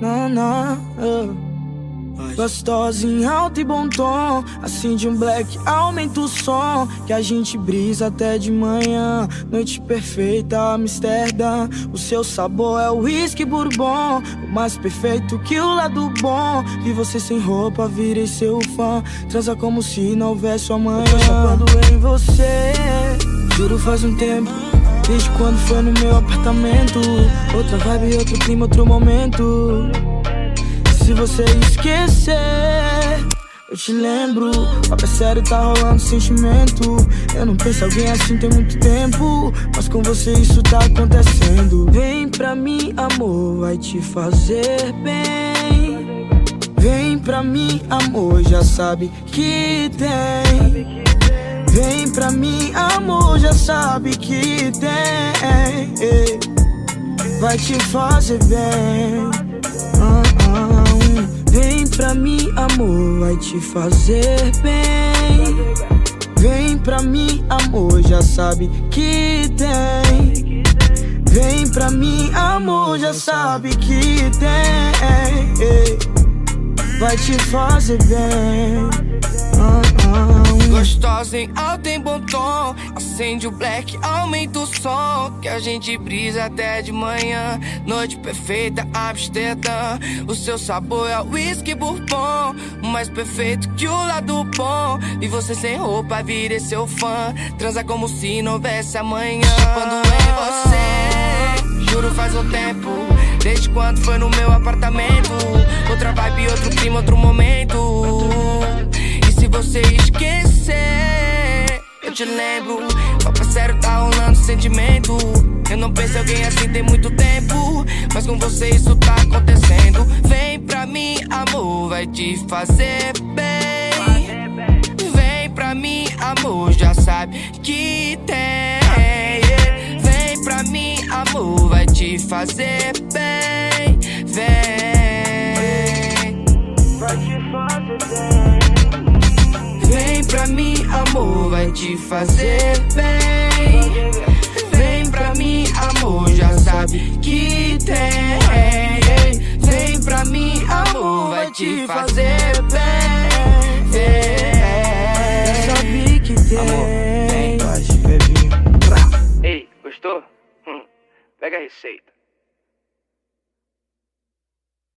Não, não. Oh. Gostosa em alto e bom tom. Acende um black, aumenta o som. Que a gente brisa até de manhã. Noite perfeita, Amsterdã. O seu sabor é o whisky bourbon. O mais perfeito que o lado bom. Vi você sem roupa, virei seu fã. Transa como se não houvesse amanhã. Eu tô em você Juro faz um tempo Desde quando foi no meu apartamento Outra vibe, outro clima, outro momento se você esquecer, eu te lembro. Papo é sério, tá rolando sentimento. Eu não penso alguém assim tem muito tempo. Mas com você isso tá acontecendo. Vem pra mim, amor, vai te fazer bem. Vem pra mim, amor, já sabe que tem. Vem pra mim, amor, já sabe que tem. Vai te fazer bem. -uh pra mim, amor, vai te fazer bem. Vem pra mim, amor, já sabe que tem. Vem pra mim, amor, já sabe que tem. Vai te fazer bem. Gostosa em alto em bom tom. Acende o black, aumenta o som Que a gente brisa até de manhã. Noite perfeita, Amsterdã O seu sabor é o whisky bourbon Mais perfeito que o lado bom. E você sem roupa vira seu fã Transa como se não houvesse amanhã. Quando é você Juro faz um tempo. Desde quando foi no meu apartamento? Outra vibe, outro clima, outro momento te lembro. Papo sério, tá rolando sentimento. Eu não penso em alguém assim tem muito tempo. Mas com você isso tá acontecendo. Vem pra mim, amor, vai te fazer bem. Vem pra mim, amor, já sabe que tem. Vem pra mim, amor, vai te fazer bem. te fazer bem. Vem pra mim, amor, já sabe que tem. Vem pra mim, amor, vai te fazer bem. Já sabe que tem. Amor, vem. Ei, gostou? Hum, pega a receita.